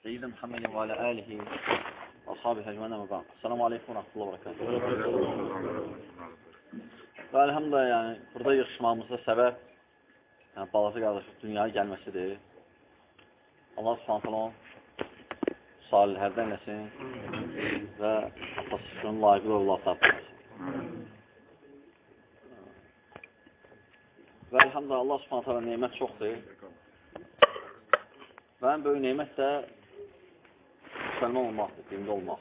Seyyidin Muhammedin və alə əlihi və sahabi həcmənə və qan. Salamu aleykum və rəhmətullah və rəkətullah. Və əlhəmdə, yəni, burada yığışmağımızda səbəb yəni, balası qardaşıq dünyaya gəlməsidir. Allah subhantalon salihərdən eləsin və atasının layiqli ovlat tapmasın. Və əlhəmdə, Allah subhantalon neymət çoxdur. Və ən böyük neymət də müsəlman olmaqdır, dində olmaq.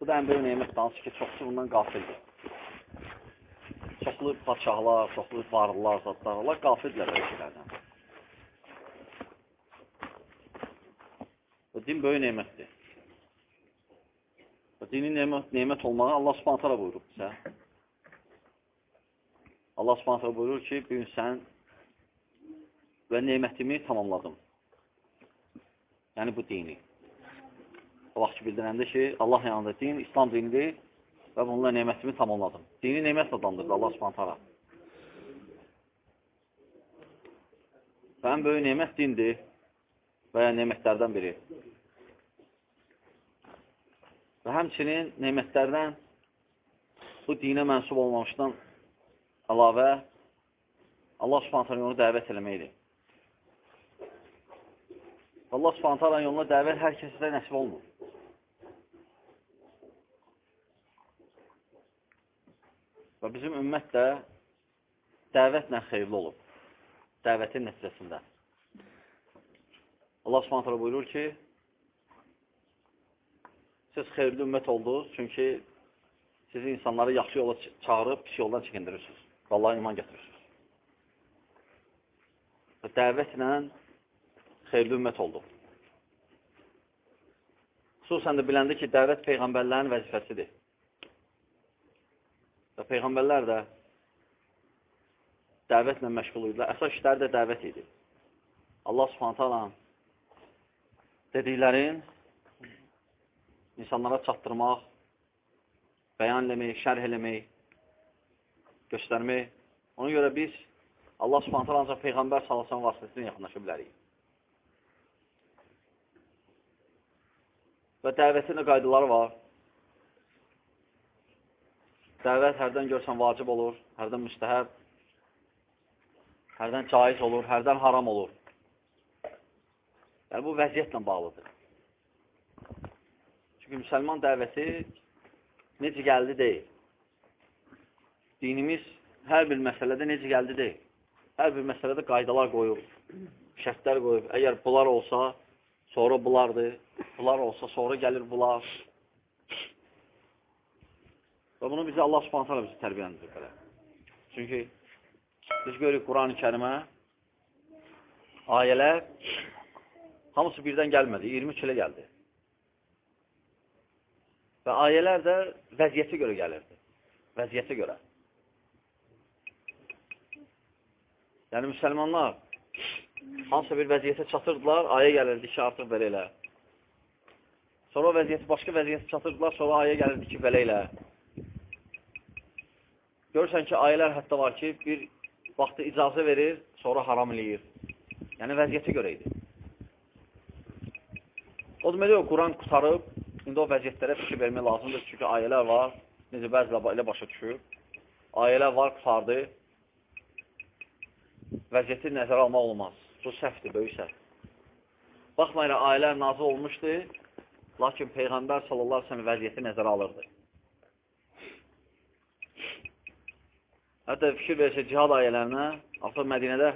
Bu da ən böyük neymətdir, hansı ki, çoxsu bundan qafildir. Çoxlu padşahlar, çoxlu varlılar, zatlar, onlar qafildirlər belə şeylərdən. Bu din böyük neymətdir. Bu dinin neymət, neymət olmağı Allah subhanətələ buyurub bizə. Allah subhanətələ buyurur ki, bir gün sən və neymətimi tamamladım. Yəni bu dini. O vaxt ki, bildirəndə ki, Allah yanında din, İslam dinidir və bununla neymətimi tamamladım. Dini neymətlə adlandırdı Allah subhanətələ. Və ən böyük neymət dindir və ya neymətlərdən biri. Və həmçinin neymətlərdən bu dinə mənsub olmamışdan əlavə Allah subhanətələ onu dəvət eləməkdir. Allah subhanətələ yoluna dəvət hər kəsdə nəsib olmur. Və bizim ümmət də dəvətlə xeyirli olub. Dəvətin nəticəsində. Allah subhanətələ buyurur ki, siz xeyirli ümmət oldunuz, çünki sizi insanları yaxşı yola çağırıb, pis yoldan çəkindirirsiniz. Və Allah iman getirirsiniz. Və dəvətlə xeyirli ümmət olduq. Xüsusən də biləndə ki, dəvət Peyğəmbərlərin vəzifəsidir. Və Peyğəmbərlər də dəvətlə məşğul idilər. Əsas işləri də dəvət idi. Allah subhanətə ala dediklərin insanlara çatdırmaq, bəyan eləmək, şərh eləmək, göstərmək. Ona görə biz Allah subhanətə ala ancaq Peyğəmbər salasan vasitəsilə yaxınlaşa bilərik. Və dəvətin də qaydaları var. Dəvət hərdən görsən vacib olur, hərdən müstəhəb, hərdən caiz olur, hərdən haram olur. Yəni, bu vəziyyətlə bağlıdır. Çünki müsəlman dəvəti necə gəldi deyil. Dinimiz hər bir məsələdə necə gəldi deyil. Hər bir məsələdə qaydalar qoyub, şərtlər qoyub. Əgər bunlar olsa, sonra bulardır. Bunlar olsa, sonra gəlir bunlar. Və bunu bizə Allah subhanət hala bizi tərbiyələndirir belə. Çünki biz görürük Quran-ı kərimə ayələr hamısı birdən gəlmədi, 23 ilə gəldi. Və ayələr də vəziyyətə görə gəlirdi. Vəziyyətə görə. Yəni, müsəlmanlar hansısa bir vəziyyətə çatırdılar, ayə gəlirdi ki, artıq belə elə. Sonra vəziyyəti, başqa vəziyyətə çatırdılar, sonra ayə gəlirdi ki, belə elə. Görürsən ki, ayələr hətta var ki, bir vaxtı icazə verir, sonra haram eləyir. Yəni, vəziyyətə görə idi. O deməli, o Quran qutarıb, indi o vəziyyətlərə fikir vermək lazımdır, çünki ayələr var, necə bəzilə elə başa düşür. Ayələr var, qutardı. Vəziyyəti nəzərə almaq olmaz. Bu səhvdir, böyük səhv. Baxmayla, ayələr nazı olmuşdu, lakin Peyğəmbər sallallahu aleyhi vəziyyəti nəzərə alırdı. Hətta fikir versə cihad ayələrinə, artıq Mədinədə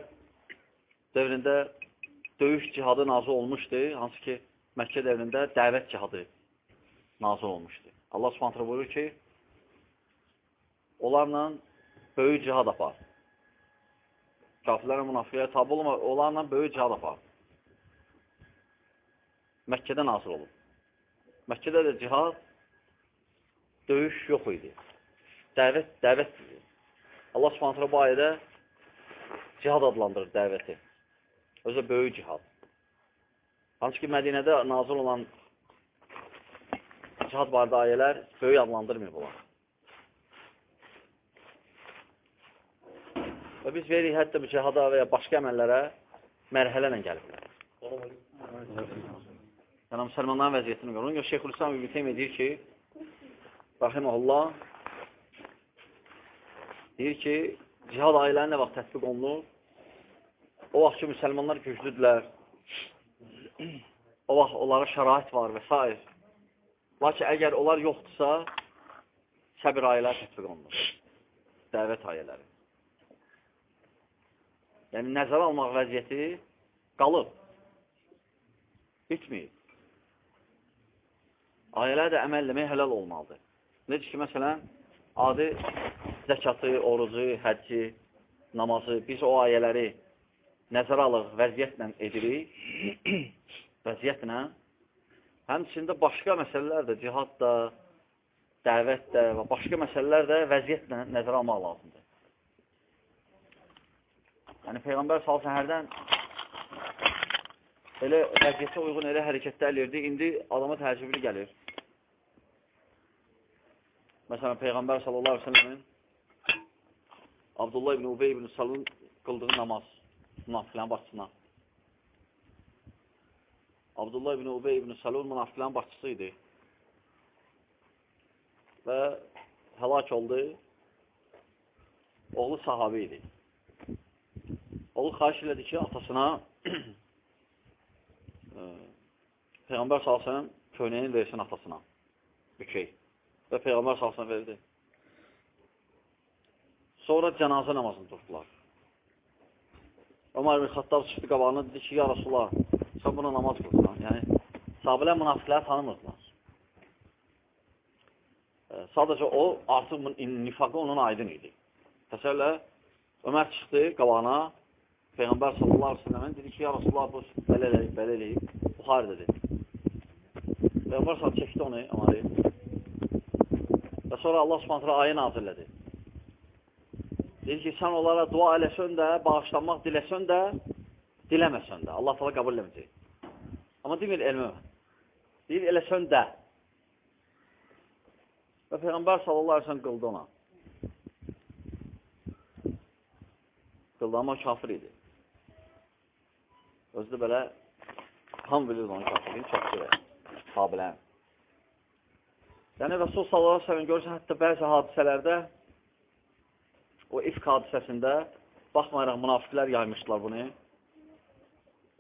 dövründə döyüş cihadı nazı olmuşdu, hansı ki, Məkkə dövründə dəvət cihadı nazı olmuşdu. Allah subhanətlə buyurur ki, onlarla böyük cihad apar. Kafirlərə, münafiqəyə tabi olma, onlarla böyük cihad apar. Məkkədə nazil olub. Məkkədə də cihad, döyüş yox idi. Dəvət, dəvət Allah subhanətlə bu ayədə cihad adlandırır dəvəti. Özü böyük cihad. Hansı ki, Mədinədə nazil olan cihad barədə ayələr böyük adlandırmıyor bunlar. Və biz veririk hətta bu cihada və ya başqa əməllərə mərhələ ilə gəliblər. Yəni, müsəlmanların vəziyyətini görür. Ona görə Şeyxülislam İbn Teymiyyə deyir ki, Rahiməhullah, deyir ki, cihad ailələri nə vaxt tətbiq olunur? O vaxt ki, müsəlmanlar güclüdürlər, o vaxt onlara şərait var və s. Lakin əgər onlar yoxdursa, səbir ayələri tətbiq olunur. Dəvət ayələri. Yəni, nəzərə almaq vəziyyəti qalıb. Bitməyib. Ayələr də əməlləmək hələl olmalıdır. Necə ki, məsələn, adi zəkatı, orucu, həcci, namazı, biz o ayələri nəzərə alıq, vəziyyətlə edirik, vəziyyətlə. Həmçində başqa məsələlər də, cihad da, dəvət də və başqa məsələlər də vəziyyətlə nəzərə almaq lazımdır. Yəni, Peyğəmbər salsın hərdən elə vəziyyətə uyğun elə hərəkətlər elirdi, indi adama təəccüblü gəlir. Məsələn, Peyğəmbər sallallahu aleyhi ve sellemin Abdullah ibn Ubey ibn Salun qıldığı namaz münafiqlərin başçısına. Abdullah ibn Ubey ibn Salun münafiqlərin başçısı idi. Və həlak oldu. Oğlu sahabi idi. Oğlu xahiş elədi ki, atasına Peyğəmbər salsın köynəyini versin atasına. Bükey. Və Peyğəmbər salsın verdi. Sonra cənazə namazını durdular. Ömər bin Xattab çıxdı qabağına, dedi ki, ya Rasulullah, sən buna namaz qılsan. Yəni, sahabələr münafiqləri tanımırdılar. E, sadəcə o, artıq nifaqı onun aydın idi. Təsəllə, Ömər çıxdı qabağına, Peyğəmbər sallallahu aleyhi ve sellem'in dedi ki, ya Rasulullah, bu belə eləyib, belə eləyib, Buxarı dedi. Peyğəmbər sallallahu çəkdi onu, Öməri. Və sonra Allah subhanətlə ayə nazirlədi. Dedi ki, sən onlara dua eləsən də, bağışlanmaq diləsən də, diləməsən də. Allah tala qəbul eləməyəcək. Amma demir elmə. Deyir, eləsən də. Və Peyğəmbər sallallahu aleyhi ve sellem qıldı ona. Qıldı, amma kafir idi. Özü də belə ham bilir onun kafirliğini çox görə sahabilən. Yəni, Rəsul sallallahu aleyhi ve sellem görürsə, hətta bəzi hadisələrdə, o ifk hadisəsində, baxmayaraq münafiqlər yaymışdılar bunu,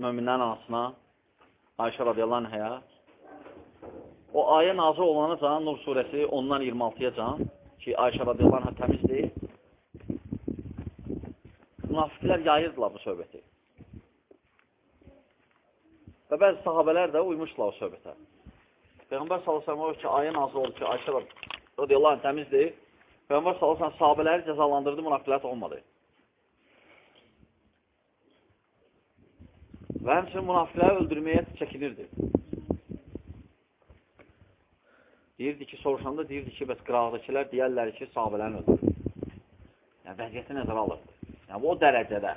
möminlərin anasına, Ayşə radiyallahu anhəyə. O ayə nazır olanı can, Nur surəsi 10-dan 26-ya can, ki, Ayşə radiyallahu anhə təmizdir. Münafiqlər yayırdılar bu söhbəti. Və bəzi sahabələr də uymuşlar o söhbətə. Peyğəmbər sallallahu ki, ayə nazil oldu ki, Ayşə radiyallahu anh təmizdir. Peyğəmbər sallallahu sahabələri cəzalandırdı, münafiqlər olmadı. Və həmçinin münafiqləri öldürməyə çəkinirdi. Deyirdi ki, soruşanda deyirdi ki, bəs qıraqdakilər deyərlər ki, sahabələrini öldürür. Yəni, vəziyyəti nəzərə alırdı. Yəni, o dərəcədə.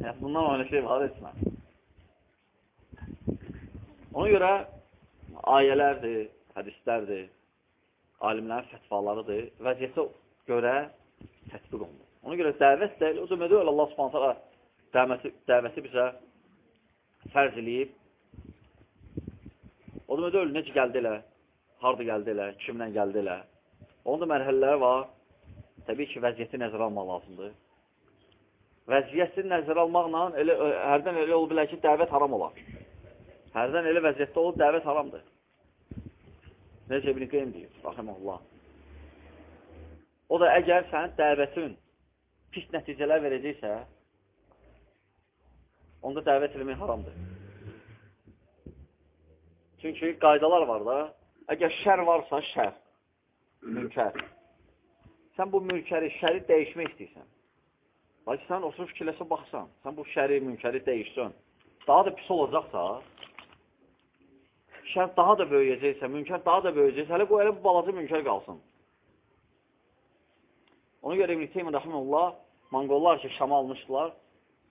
Yəni, bundan öyle şey var etmə. Ona görə ayələrdir, hədislərdir, alimlərin fətvalarıdır, vəziyyətə görə tətbiq olunur. Ona görə dəvət də, o demək deyil, Allah subhanətə dəvəti, dəvəti bizə fərz eləyib. O demək deyil, necə gəldi elə, harada gəldi elə, kimlə gəldi elə. Onun da mərhələləri var. Təbii ki, vəziyyəti nəzərə almaq lazımdır. Vəziyyəti nəzərə almaqla elə, hərdən elə olub bilər ki, dəvət haram olar. Hərdən elə vəziyyətdə olub, dəvət haramdır. Necə İbn-i Qeym deyir, rahiməllah. O da əgər sənin dəvətin pis nəticələr verəcəksə, onda dəvət eləmək haramdır. Çünki qaydalar var da, əgər şər varsa, şər, mülkər. Sən bu mülkəri, şəri dəyişmək istəyirsən. Lakin sən oturub fikirləsə baxsan, sən bu şəri, mülkəri dəyişsən, daha da pis olacaqsa, şər daha da böyüyəcəksə, münkər daha da böyüyəcəksə, hələ qoy elə bu balaca münkər qalsın. Ona görə İbn-i Teymiyyə rəhməlullah, manqollar ki, Şamı almışdılar,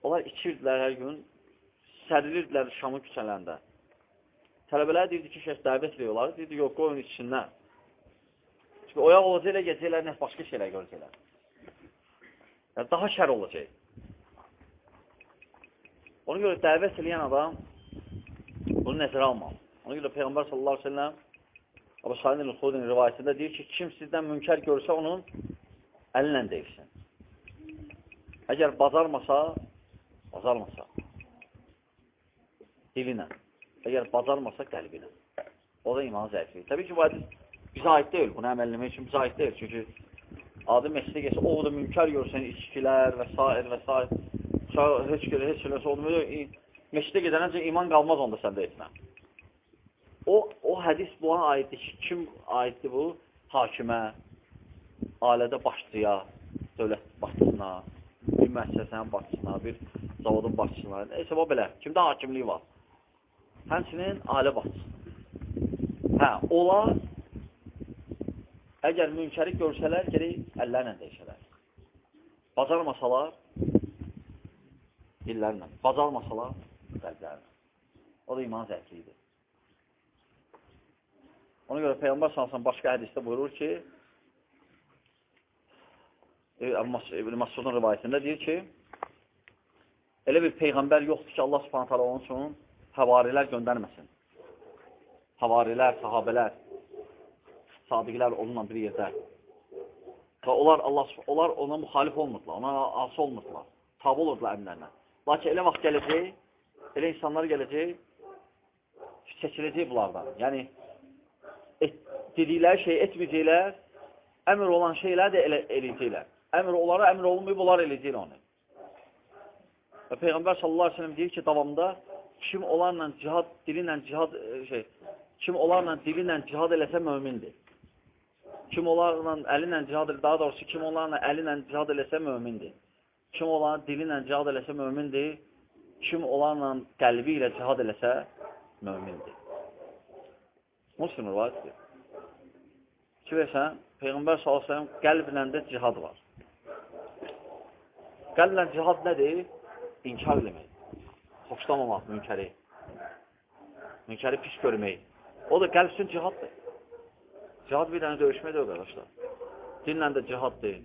onlar içirdilər hər gün, sərilirdilər Şamın küçələrində. Tələbələr deyirdi ki, şəx dəvət ediyorlar, deyirdi, yox, qoyun içindən. Çünki oyaq olacaqlar, gecəklər, nə başqa şeylər görəcəklər. Yəni, daha şər olacaq. Ona görə dəvət edən adam Bunu nəzərə almalı. Ona görə Peyğəmbər sallallahu aleyhi ve sellem Abu Said el-Xudin rivayətində deyir ki, kim sizdən münkər görsə onun əlinlə deyilsin. Əgər bacarmasa, bacarmasa, dilinə. Əgər bacarmasa, qəlbinə. O da iman zəifliyi. Təbii ki, bu hədis bizə aid deyil. Bunu əməlləmək üçün bizə aid deyil. Çünki adı məsələ gəlsə, o da münkər görsən, içkilər və s. və s. Heç görə, heç eləsə olmuyor. Meşdə gedənəcə iman qalmaz onda səndə etmə. Hədis buna aiddir ki, kim aiddir bu? Hakimə, ailədə başçıya, dövlət başçısına, bir müəssisənin başçısına, bir zavodun başçısına, neysə o belə, kimdə hakimliyi var? Həmçinin ailə başçısı. Hə, onlar əgər münkəri görsələr, gerək əllərlə deyişələr. Bacarmasalar, dillərlə. Bacarmasalar, qəlblərlə. O da iman zəifliyidir. Ona görə Peyğəmbər salsan başqa hədisdə buyurur ki, e, İbn Masudun rivayətində deyir ki, elə bir Peyğəmbər yoxdur ki, Allah subhanət hala onun üçün həvarilər göndərməsin. Həvarilər, sahabələr, sadiqlər onunla bir yerdə. Və onlar, Allah, onlar ona müxalif olmurdular, ona asi olmurdular, tabi olurdular əmrlərlə. Lakin elə vaxt gələcək, elə insanlar gələcək, seçiləcək bunlardan. Yəni, et, dedikləri şey etməyəcəklər, əmr olan şeylər də elə eləyəcəklər. Əmr onlara əmr olmayıb, onlar eləyəcəklər onu. Və Peyğəmbər sallallahu aleyhi ve sellem deyir ki, davamda kim onlarla cihad, dilinlə cihad, e, şey, kim onlarla dilinlə cihad eləsə mömindir. Kim onlarla əlinlə cihad eləsə, daha doğrusu kim onlarla əlinlə cihad eləsə mömindir. Kim onlarla dilinlə cihad eləsə mömindir. Kim onlarla qəlbi ilə cihad eləsə mömindir. Muslim rivayətdir. Ki versən, Peyğəmbər s.ə.v qəlblə də cihad var. Qəlblə cihad nədir? İnkar eləmək. Xoşlamamaq münkəri. Münkəri pis görmək. O da qəlb üçün cihaddır. Cihad bir dənə döyüşməkdir o qardaşlar. Dinlə də cihaddır.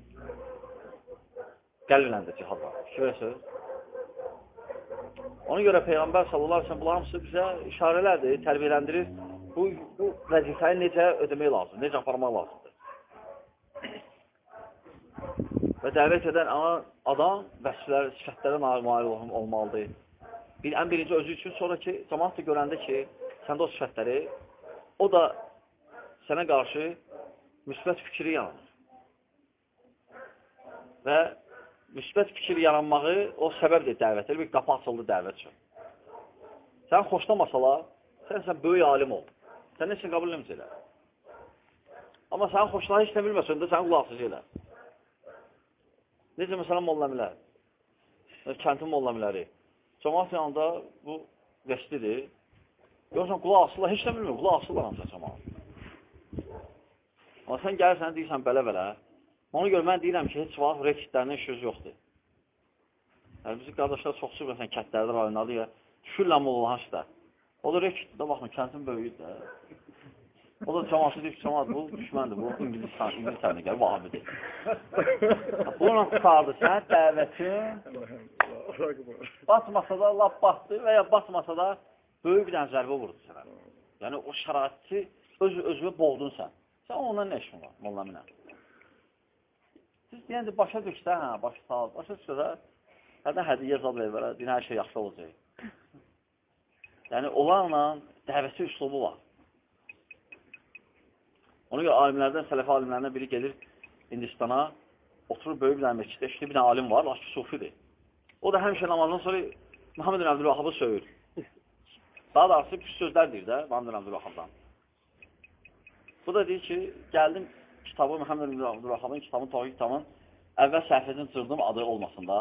Qəlblə də cihad var. Fikir verirsiniz? Ona görə Peyğəmbər sallallahu aleyhi ve sellem bunlar hamısı bizə işarələrdir, tərbiyələndirir bu, bu vəzifəni necə ödəmək lazımdır, necə aparmaq lazımdır. Və dəvət edən adam vəsflər, sifətlərə nail olmalıdır. Bir, ən birinci özü üçün, sonra ki, cəmaat da görəndə ki, səndə o sifətləri, o da sənə qarşı müsbət fikri yaranır. Və müsbət fikir yaranmağı o səbəbdir dəvət, bir qapı açıldı dəvət üçün. Sən xoşlamasalar, sən sən böyük alim ol. Sən heç qəbul eləməyəcəklər. Amma sənin xoşuna heç nə bilməsən də sən qulaqsız elə. Necə məsələn molla əmilər, kəntin molla əmləri. Cəmaat yanında bu vəstidir. Görürsən, qulaq asırlar, heç nə bilmir, qulaq asırlar hamısa cəmaat. Amma sən gəlirsən, deyirsən belə-belə. Ona görə mən deyirəm ki, heç vaxt rekitlərinin işiniz yoxdur. Yəni, bizim qardaşlar çox sürməsən kətlərdə rayonlarda ya, düşürlər mollahan işlər. O da baxın, kəntin böyüyüdür də. O da cəmatı deyir ki, cəmat bu düşməndir, bu İngilizistan, İngiltərlə gəlir, vahabidir. Bununla tutardı sən dəvətin, basmasa da lap batdı və ya basmasa da böyük bir dənə zərbə vurdu sənə. Yəni, o şəraiti öz özünə boğdun sən. Sən ondan nə işin var, molla minə? Siz deyəndə başa düşsə, hə, başa sağ başa düşsə də, hərdən hədiyyə zad verir, dinə hər şey yaxşı olacaq. Yəni, onlarla dəvəsi üslubu var. Ona görə alimlərdən, sələfi alimlərindən biri gelir Hindistana, oturur böyük bir dənə məsciddə, işte bir alim var, lakin sufidir. O da həmişə namazdan sonra Muhammed Əbdülvahabı söyür. Daha doğrusu pis sözlər deyir də Muhammed Əbdülvahabdan. Bu da deyir ki, gəldim kitabı Muhammed Əbdülvahabın kitabın, Tohi kitabın əvvəl səhifəsini cırdım adı olmasında.